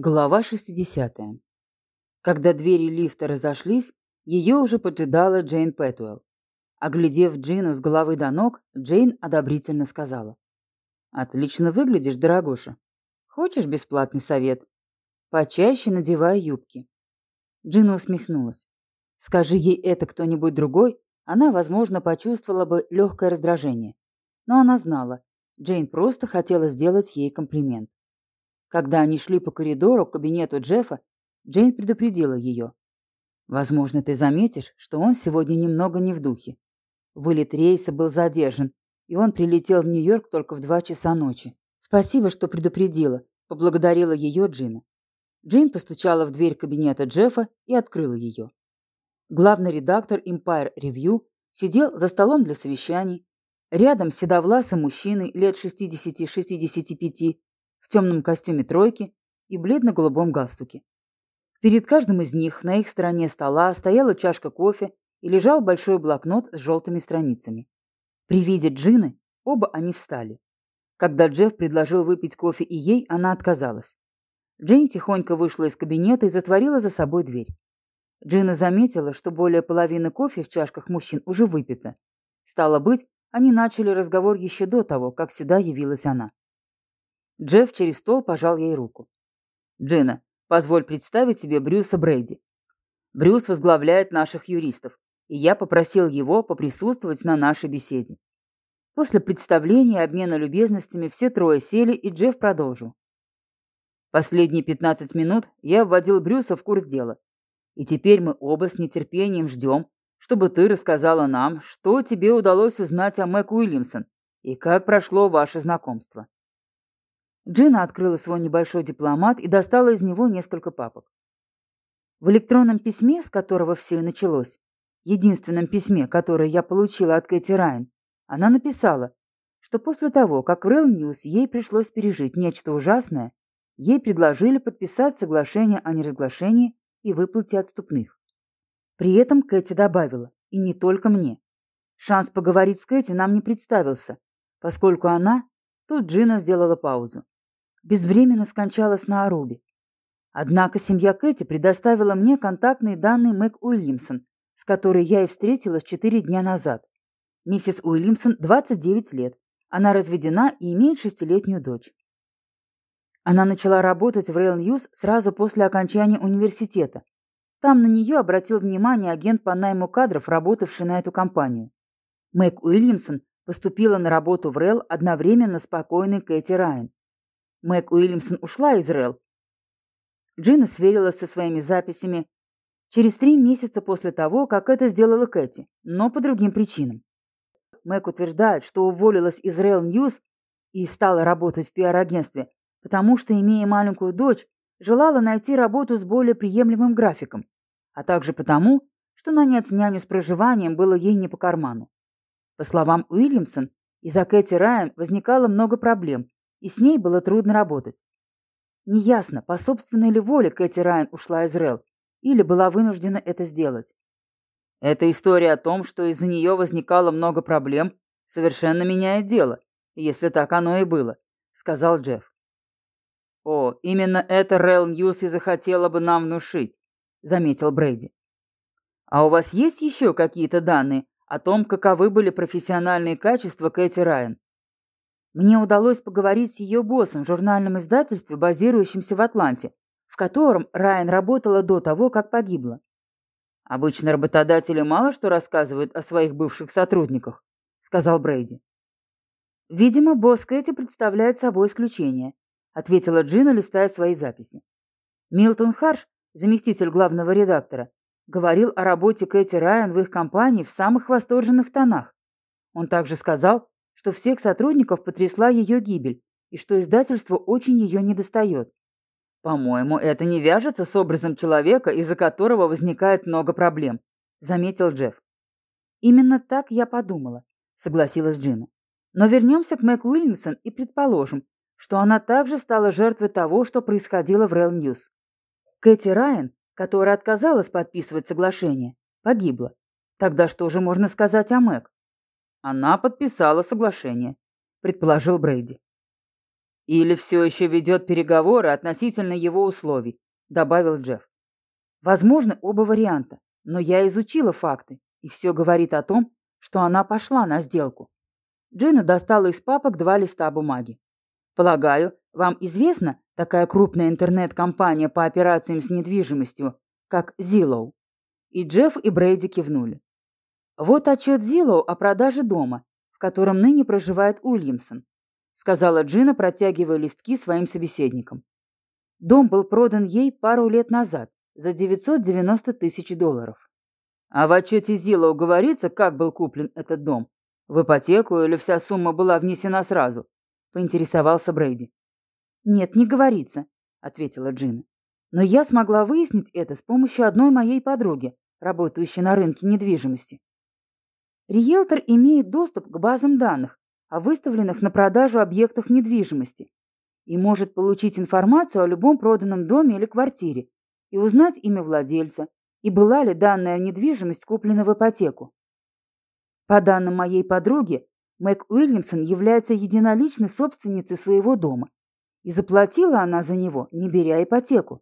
Глава 60. Когда двери лифта разошлись, ее уже поджидала Джейн Пэтуэлл. Оглядев Джину с головы до ног, Джейн одобрительно сказала. «Отлично выглядишь, дорогуша. Хочешь бесплатный совет? Почаще надевай юбки». Джина усмехнулась. Скажи ей это кто-нибудь другой, она, возможно, почувствовала бы легкое раздражение. Но она знала, Джейн просто хотела сделать ей комплимент. Когда они шли по коридору к кабинету Джеффа, Джейн предупредила ее. «Возможно, ты заметишь, что он сегодня немного не в духе. Вылет рейса был задержан, и он прилетел в Нью-Йорк только в два часа ночи. Спасибо, что предупредила», — поблагодарила ее Джина. Джейн постучала в дверь кабинета Джеффа и открыла ее. Главный редактор Empire Review сидел за столом для совещаний. Рядом седовласый мужчиной лет 60-65 в темном костюме тройки и бледно-голубом галстуке. Перед каждым из них на их стороне стола стояла чашка кофе и лежал большой блокнот с желтыми страницами. При виде Джины оба они встали. Когда Джефф предложил выпить кофе и ей, она отказалась. Джейн тихонько вышла из кабинета и затворила за собой дверь. Джина заметила, что более половины кофе в чашках мужчин уже выпито. Стало быть, они начали разговор еще до того, как сюда явилась она. Джефф через стол пожал ей руку. «Джина, позволь представить тебе Брюса Брейди. Брюс возглавляет наших юристов, и я попросил его поприсутствовать на нашей беседе». После представления и обмена любезностями все трое сели, и Джефф продолжил. Последние 15 минут я вводил Брюса в курс дела. И теперь мы оба с нетерпением ждем, чтобы ты рассказала нам, что тебе удалось узнать о Мэг Уильямсон и как прошло ваше знакомство. Джина открыла свой небольшой дипломат и достала из него несколько папок. В электронном письме, с которого все и началось, единственном письме, которое я получила от Кэти Райан, она написала, что после того, как в Real News ей пришлось пережить нечто ужасное, ей предложили подписать соглашение о неразглашении и выплате отступных. При этом Кэти добавила, и не только мне. Шанс поговорить с Кэти нам не представился, поскольку она, тут Джина сделала паузу, безвременно скончалась на Арубе. Однако семья Кэти предоставила мне контактные данные Мэг Уильямсон, с которой я и встретилась четыре дня назад. Миссис Уильямсон 29 лет. Она разведена и имеет шестилетнюю дочь. Она начала работать в Rail News сразу после окончания университета. Там на нее обратил внимание агент по найму кадров, работавший на эту компанию. Мэг Уильямсон поступила на работу в Rail одновременно с покойной Кэти Райан. Мэг Уильямсон ушла из РЭЛ. Джина сверилась со своими записями через три месяца после того, как это сделала Кэти, но по другим причинам. Мэг утверждает, что уволилась из РЭЛ Ньюс и стала работать в пиар-агентстве, потому что, имея маленькую дочь, желала найти работу с более приемлемым графиком, а также потому, что нанять няню с проживанием было ей не по карману. По словам Уильямсон, из-за Кэти Райан возникало много проблем, и с ней было трудно работать. Неясно, по собственной ли воле Кэти Райан ушла из РЭЛ или была вынуждена это сделать. Эта история о том, что из-за нее возникало много проблем, совершенно меняет дело, если так оно и было, сказал Джефф. О, именно это Рэл Ньюс и захотела бы нам внушить, заметил Брейди. А у вас есть еще какие-то данные о том, каковы были профессиональные качества Кэти Райан? Мне удалось поговорить с ее боссом в журнальном издательстве, базирующемся в Атланте, в котором Райан работала до того, как погибла. «Обычно работодатели мало что рассказывают о своих бывших сотрудниках», — сказал Брейди. «Видимо, босс Кэти представляет собой исключение», — ответила Джина, листая свои записи. Милтон Харш, заместитель главного редактора, говорил о работе Кэти Райан в их компании в самых восторженных тонах. Он также сказал, что всех сотрудников потрясла ее гибель и что издательство очень ее недостает. «По-моему, это не вяжется с образом человека, из-за которого возникает много проблем», — заметил Джефф. «Именно так я подумала», — согласилась Джина. «Но вернемся к Мэг Уильямсон и предположим, что она также стала жертвой того, что происходило в Real News. Кэти Райан, которая отказалась подписывать соглашение, погибла. Тогда что же можно сказать о Мэг? Она подписала соглашение, предположил Брейди. «Или все еще ведет переговоры относительно его условий», — добавил Джефф. «Возможно, оба варианта, но я изучила факты, и все говорит о том, что она пошла на сделку». Джина достала из папок два листа бумаги. «Полагаю, вам известна такая крупная интернет-компания по операциям с недвижимостью, как Zillow?» И Джефф и Брейди кивнули. «Вот отчет Zillow о продаже дома, в котором ныне проживает Уильямсон», сказала Джина, протягивая листки своим собеседникам. Дом был продан ей пару лет назад за 990 тысяч долларов. А в отчете Зилоу говорится, как был куплен этот дом? В ипотеку или вся сумма была внесена сразу? Поинтересовался Брейди. Нет, не говорится, ответила Джина. Но я смогла выяснить это с помощью одной моей подруги, работающей на рынке недвижимости. Риэлтор имеет доступ к базам данных о выставленных на продажу объектах недвижимости и может получить информацию о любом проданном доме или квартире и узнать имя владельца, и была ли данная недвижимость куплена в ипотеку. По данным моей подруги, Мэг Уильямсон является единоличной собственницей своего дома, и заплатила она за него, не беря ипотеку.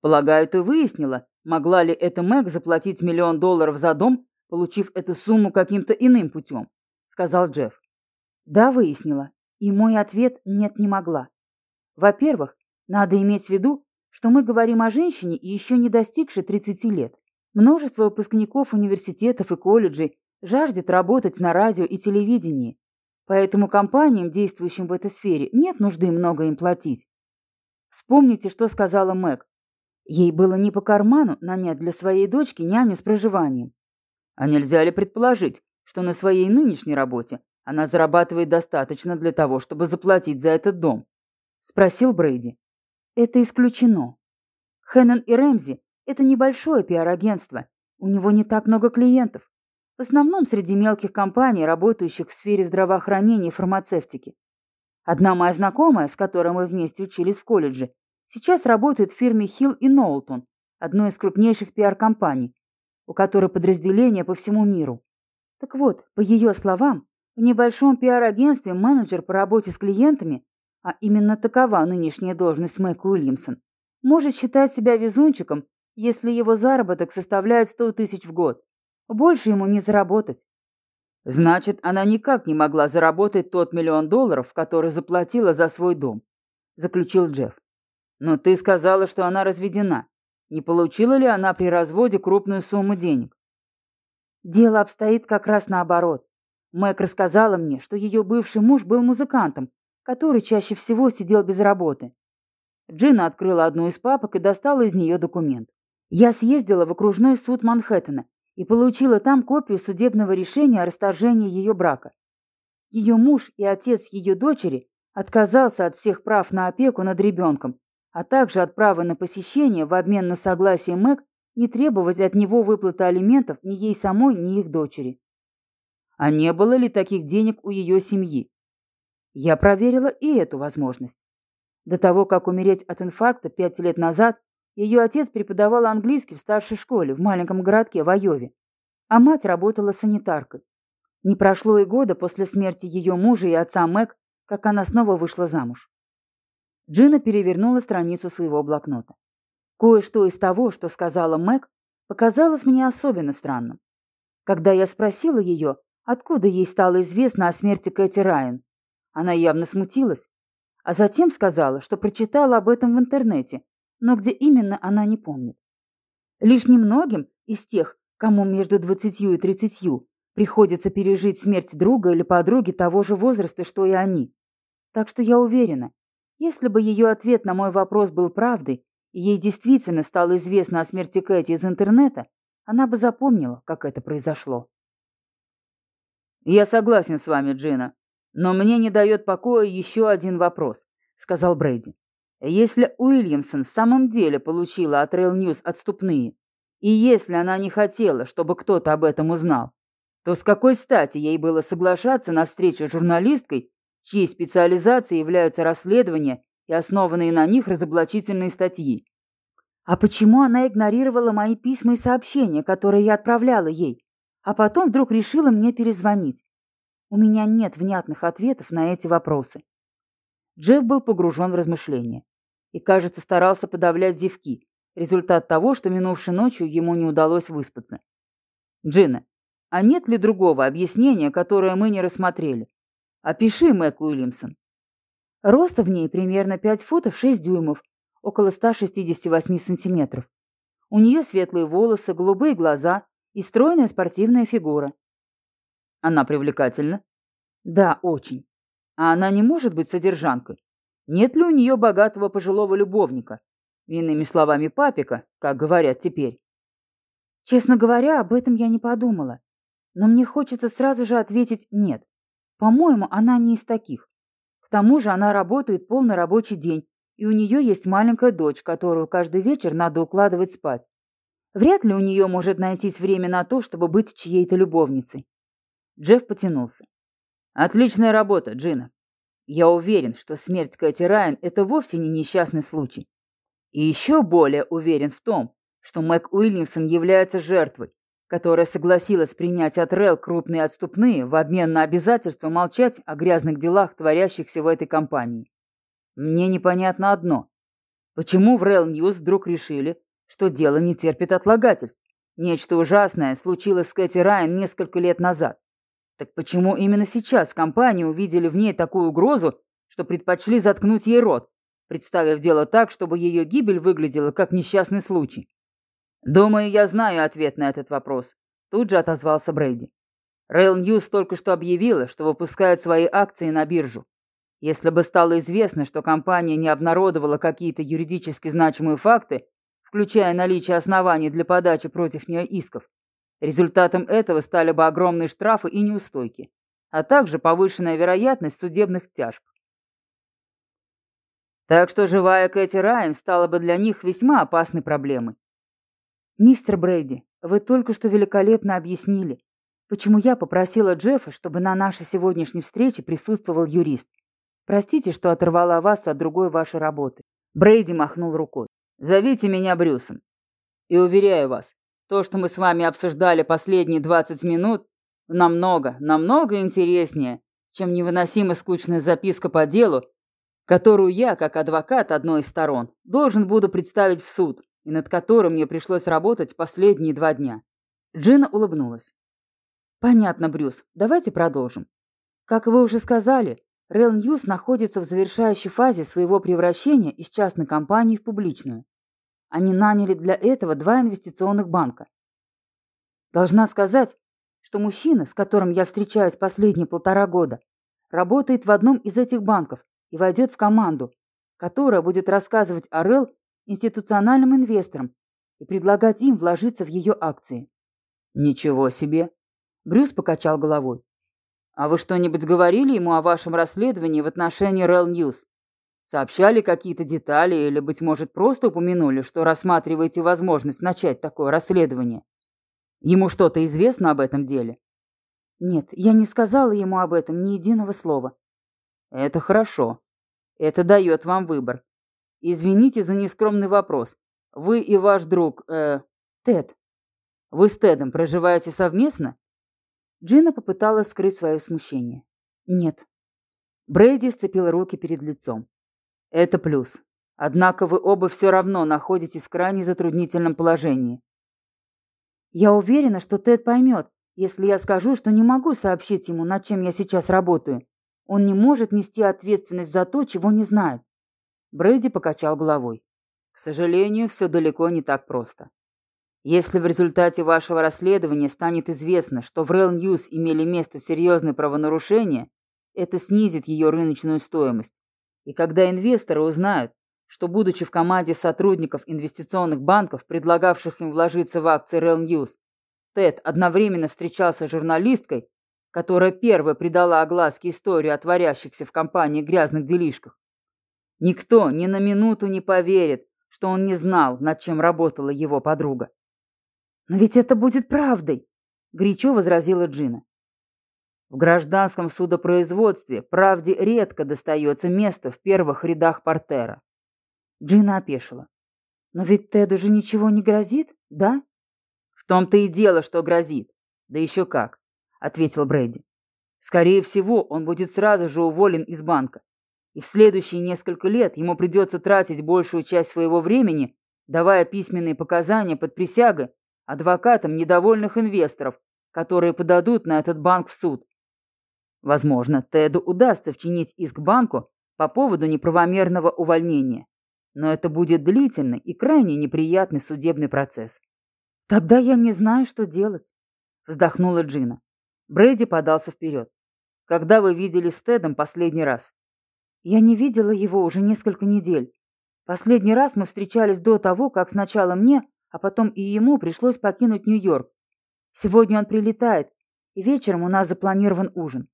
Полагаю, ты выяснила, могла ли эта Мэг заплатить миллион долларов за дом, получив эту сумму каким-то иным путем, сказал Джефф. Да, выяснила. И мой ответ нет, не могла. Во-первых, надо иметь в виду, что мы говорим о женщине, еще не достигшей 30 лет. Множество выпускников университетов и колледжей жаждет работать на радио и телевидении. Поэтому компаниям, действующим в этой сфере, нет нужды много им платить. Вспомните, что сказала Мэг. Ей было не по карману нанять для своей дочки няню с проживанием. А нельзя ли предположить, что на своей нынешней работе она зарабатывает достаточно для того, чтобы заплатить за этот дом? Спросил Брейди. Это исключено. Хэннон и Рэмзи – это небольшое пиар-агентство. У него не так много клиентов. В основном среди мелких компаний, работающих в сфере здравоохранения и фармацевтики. Одна моя знакомая, с которой мы вместе учились в колледже, сейчас работает в фирме Hill и Нолтон, одной из крупнейших пиар-компаний, у которой подразделения по всему миру. Так вот, по ее словам, в небольшом пиар-агентстве менеджер по работе с клиентами а именно такова нынешняя должность Мэг Уильямсон, может считать себя везунчиком, если его заработок составляет 100 тысяч в год. Больше ему не заработать. Значит, она никак не могла заработать тот миллион долларов, который заплатила за свой дом, заключил Джефф. Но ты сказала, что она разведена. Не получила ли она при разводе крупную сумму денег? Дело обстоит как раз наоборот. Мэг рассказала мне, что ее бывший муж был музыкантом который чаще всего сидел без работы. Джина открыла одну из папок и достала из нее документ. Я съездила в окружной суд Манхэттена и получила там копию судебного решения о расторжении ее брака. Ее муж и отец ее дочери отказался от всех прав на опеку над ребенком, а также от права на посещение в обмен на согласие Мэг не требовать от него выплаты алиментов ни ей самой, ни их дочери. А не было ли таких денег у ее семьи? Я проверила и эту возможность. До того, как умереть от инфаркта пять лет назад, ее отец преподавал английский в старшей школе в маленьком городке в Айове, а мать работала санитаркой. Не прошло и года после смерти ее мужа и отца Мэг, как она снова вышла замуж. Джина перевернула страницу своего блокнота. Кое-что из того, что сказала Мэг, показалось мне особенно странным. Когда я спросила ее, откуда ей стало известно о смерти Кэти Райан, она явно смутилась, а затем сказала, что прочитала об этом в интернете, но где именно она не помнит. Лишь немногим из тех, кому между двадцатью и тридцатью приходится пережить смерть друга или подруги того же возраста, что и они. Так что я уверена, если бы ее ответ на мой вопрос был правдой, и ей действительно стало известно о смерти Кэти из интернета, она бы запомнила, как это произошло. «Я согласен с вами, Джина», но мне не дает покоя еще один вопрос, сказал Брейди. Если Уильямсон в самом деле получила от Rail News отступные, и если она не хотела, чтобы кто-то об этом узнал, то с какой стати ей было соглашаться на встречу с журналисткой, чьей специализацией являются расследования и основанные на них разоблачительные статьи? А почему она игнорировала мои письма и сообщения, которые я отправляла ей, а потом вдруг решила мне перезвонить? У меня нет внятных ответов на эти вопросы. Джефф был погружен в размышления и, кажется, старался подавлять зевки, результат того, что минувшей ночью ему не удалось выспаться. «Джина, а нет ли другого объяснения, которое мы не рассмотрели? Опиши Мэг Уильямсон». Роста в ней примерно 5 футов 6 дюймов, около 168 сантиметров. У нее светлые волосы, голубые глаза и стройная спортивная фигура. Она привлекательна? Да, очень. А она не может быть содержанкой? Нет ли у нее богатого пожилого любовника? Иными словами, папика, как говорят теперь. Честно говоря, об этом я не подумала. Но мне хочется сразу же ответить «нет». По-моему, она не из таких. К тому же она работает полный рабочий день, и у нее есть маленькая дочь, которую каждый вечер надо укладывать спать. Вряд ли у нее может найтись время на то, чтобы быть чьей-то любовницей. Джефф потянулся. «Отличная работа, Джина. Я уверен, что смерть Кэти Райан – это вовсе не несчастный случай. И еще более уверен в том, что Мэг Уильямсон является жертвой, которая согласилась принять от Рел крупные отступные в обмен на обязательство молчать о грязных делах, творящихся в этой компании. Мне непонятно одно. Почему в Рел Ньюс вдруг решили, что дело не терпит отлагательств? Нечто ужасное случилось с Кэти Райан несколько лет назад. Так почему именно сейчас в компании увидели в ней такую угрозу, что предпочли заткнуть ей рот, представив дело так, чтобы ее гибель выглядела как несчастный случай? Думаю, я знаю ответ на этот вопрос. Тут же отозвался Брейди. Rail News только что объявила, что выпускает свои акции на биржу. Если бы стало известно, что компания не обнародовала какие-то юридически значимые факты, включая наличие оснований для подачи против нее исков, Результатом этого стали бы огромные штрафы и неустойки, а также повышенная вероятность судебных тяжб. Так что живая Кэти Райан стала бы для них весьма опасной проблемой. «Мистер Брейди, вы только что великолепно объяснили, почему я попросила Джеффа, чтобы на нашей сегодняшней встрече присутствовал юрист. Простите, что оторвала вас от другой вашей работы». Брейди махнул рукой. «Зовите меня Брюсом. И уверяю вас, то, что мы с вами обсуждали последние 20 минут, намного, намного интереснее, чем невыносимо скучная записка по делу, которую я, как адвокат одной из сторон, должен буду представить в суд, и над которым мне пришлось работать последние два дня. Джина улыбнулась. Понятно, Брюс. Давайте продолжим. Как вы уже сказали, Rail News находится в завершающей фазе своего превращения из частной компании в публичную. Они наняли для этого два инвестиционных банка. Должна сказать, что мужчина, с которым я встречаюсь последние полтора года, работает в одном из этих банков и войдет в команду, которая будет рассказывать о РЭЛ институциональным инвесторам и предлагать им вложиться в ее акции. Ничего себе. Брюс покачал головой. А вы что-нибудь говорили ему о вашем расследовании в отношении Рел Ньюс? Сообщали какие-то детали или, быть может, просто упомянули, что рассматриваете возможность начать такое расследование? Ему что-то известно об этом деле? Нет, я не сказала ему об этом ни единого слова. Это хорошо. Это дает вам выбор. Извините за нескромный вопрос. Вы и ваш друг, э, Тед. Вы с Тедом проживаете совместно? Джина попыталась скрыть свое смущение. Нет. Брейди сцепил руки перед лицом. Это плюс. Однако вы оба все равно находитесь в крайне затруднительном положении. Я уверена, что Тед поймет, если я скажу, что не могу сообщить ему, над чем я сейчас работаю. Он не может нести ответственность за то, чего не знает. Брейди покачал головой. К сожалению, все далеко не так просто. Если в результате вашего расследования станет известно, что в Rail News имели место серьезные правонарушения, это снизит ее рыночную стоимость. И когда инвесторы узнают, что, будучи в команде сотрудников инвестиционных банков, предлагавших им вложиться в акции Rail News, Тед одновременно встречался с журналисткой, которая первая придала огласке историю о творящихся в компании грязных делишках. Никто ни на минуту не поверит, что он не знал, над чем работала его подруга. «Но ведь это будет правдой!» – горячо возразила Джина. В гражданском судопроизводстве правде редко достается место в первых рядах портера. Джина опешила. Но ведь Теду же ничего не грозит, да? В том-то и дело, что грозит. Да еще как, ответил Брэди. Скорее всего, он будет сразу же уволен из банка. И в следующие несколько лет ему придется тратить большую часть своего времени, давая письменные показания под присягой адвокатам недовольных инвесторов, которые подадут на этот банк в суд. Возможно, Теду удастся вчинить иск банку по поводу неправомерного увольнения, но это будет длительный и крайне неприятный судебный процесс. «Тогда я не знаю, что делать», — вздохнула Джина. Брэди подался вперед. «Когда вы виделись с Тедом последний раз?» «Я не видела его уже несколько недель. Последний раз мы встречались до того, как сначала мне, а потом и ему пришлось покинуть Нью-Йорк. Сегодня он прилетает, и вечером у нас запланирован ужин.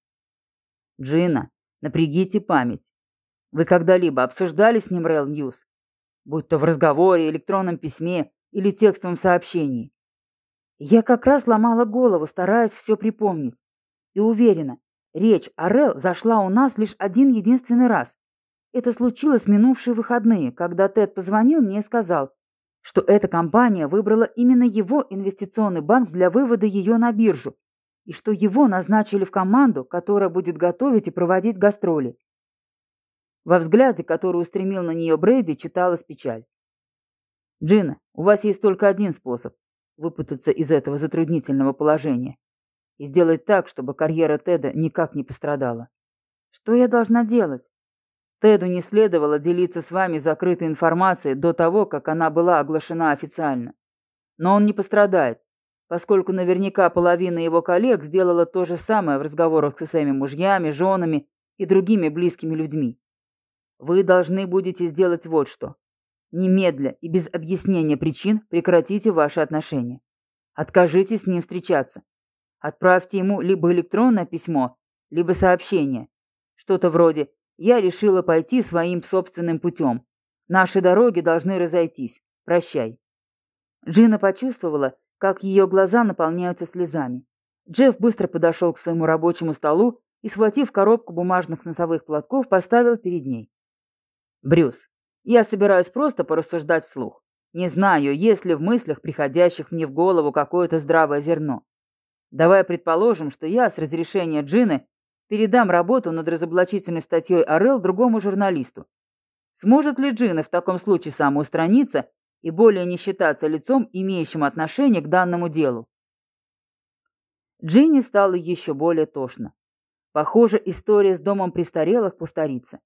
Джина, напрягите память. Вы когда-либо обсуждали с ним Рэл Ньюс? Будь то в разговоре, электронном письме или текстовом сообщении. Я как раз ломала голову, стараясь все припомнить. И уверена, речь о Рэл зашла у нас лишь один единственный раз. Это случилось в минувшие выходные, когда Тед позвонил мне и сказал, что эта компания выбрала именно его инвестиционный банк для вывода ее на биржу, и что его назначили в команду, которая будет готовить и проводить гастроли. Во взгляде, который устремил на нее Брейди, читалась печаль. «Джина, у вас есть только один способ выпутаться из этого затруднительного положения и сделать так, чтобы карьера Теда никак не пострадала. Что я должна делать?» Теду не следовало делиться с вами закрытой информацией до того, как она была оглашена официально. Но он не пострадает, поскольку наверняка половина его коллег сделала то же самое в разговорах со своими мужьями, женами и другими близкими людьми. Вы должны будете сделать вот что. Немедля и без объяснения причин прекратите ваши отношения. Откажитесь с ним встречаться. Отправьте ему либо электронное письмо, либо сообщение. Что-то вроде я решила пойти своим собственным путем. Наши дороги должны разойтись. Прощай. Джина почувствовала, как ее глаза наполняются слезами. Джефф быстро подошел к своему рабочему столу и, схватив коробку бумажных носовых платков, поставил перед ней. «Брюс, я собираюсь просто порассуждать вслух. Не знаю, есть ли в мыслях, приходящих мне в голову, какое-то здравое зерно. Давай предположим, что я с разрешения Джины Передам работу над разоблачительной статьей Орел другому журналисту. Сможет ли Джина в таком случае самоустраниться и более не считаться лицом, имеющим отношение к данному делу? Джинни стало еще более тошно. Похоже, история с домом престарелых повторится.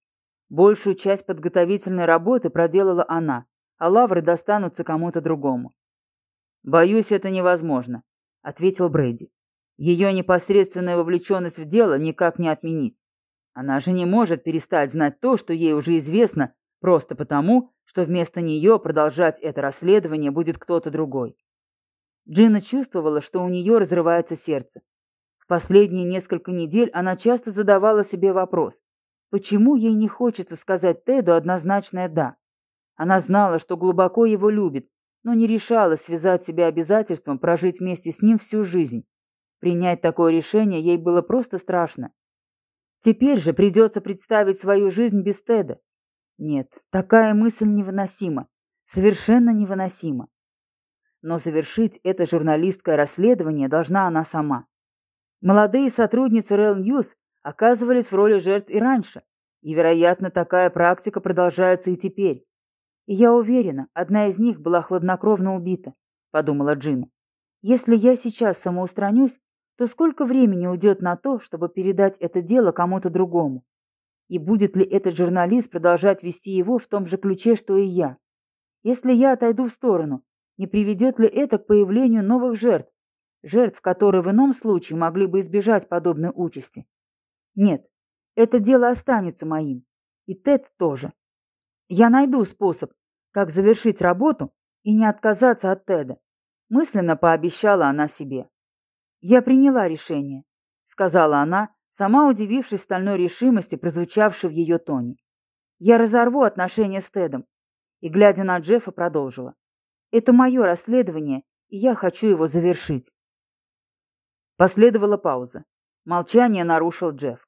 Большую часть подготовительной работы проделала она, а лавры достанутся кому-то другому. «Боюсь, это невозможно», — ответил Брейди. Ее непосредственную вовлеченность в дело никак не отменить. Она же не может перестать знать то, что ей уже известно, просто потому, что вместо нее продолжать это расследование будет кто-то другой. Джина чувствовала, что у нее разрывается сердце. В последние несколько недель она часто задавала себе вопрос, почему ей не хочется сказать Теду однозначное «да». Она знала, что глубоко его любит, но не решалась связать себя обязательством прожить вместе с ним всю жизнь. Принять такое решение ей было просто страшно. Теперь же придется представить свою жизнь без Теда. Нет, такая мысль невыносима. Совершенно невыносима. Но завершить это журналистское расследование должна она сама. Молодые сотрудницы Rail News оказывались в роли жертв и раньше, и, вероятно, такая практика продолжается и теперь. Я уверена, одна из них была хладнокровно убита, подумала Джина. Если я сейчас самоустранюсь, то сколько времени уйдет на то, чтобы передать это дело кому-то другому? И будет ли этот журналист продолжать вести его в том же ключе, что и я? Если я отойду в сторону, не приведет ли это к появлению новых жертв? Жертв, которые в ином случае могли бы избежать подобной участи? Нет, это дело останется моим. И Тед тоже. Я найду способ, как завершить работу и не отказаться от Теда. Мысленно пообещала она себе. «Я приняла решение», — сказала она, сама удивившись стальной решимости, прозвучавшей в ее тоне. «Я разорву отношения с Тедом», и, глядя на Джеффа, продолжила. «Это мое расследование, и я хочу его завершить». Последовала пауза. Молчание нарушил Джефф.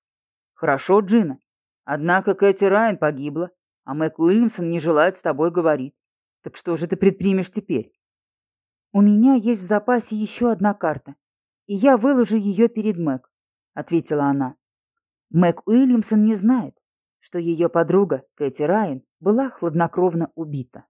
«Хорошо, Джина. Однако Кэти Райан погибла, а Мэг Уильямсон не желает с тобой говорить. Так что же ты предпримешь теперь?» «У меня есть в запасе еще одна карта и я выложу ее перед Мэг», — ответила она. Мэг Уильямсон не знает, что ее подруга Кэти Райан была хладнокровно убита.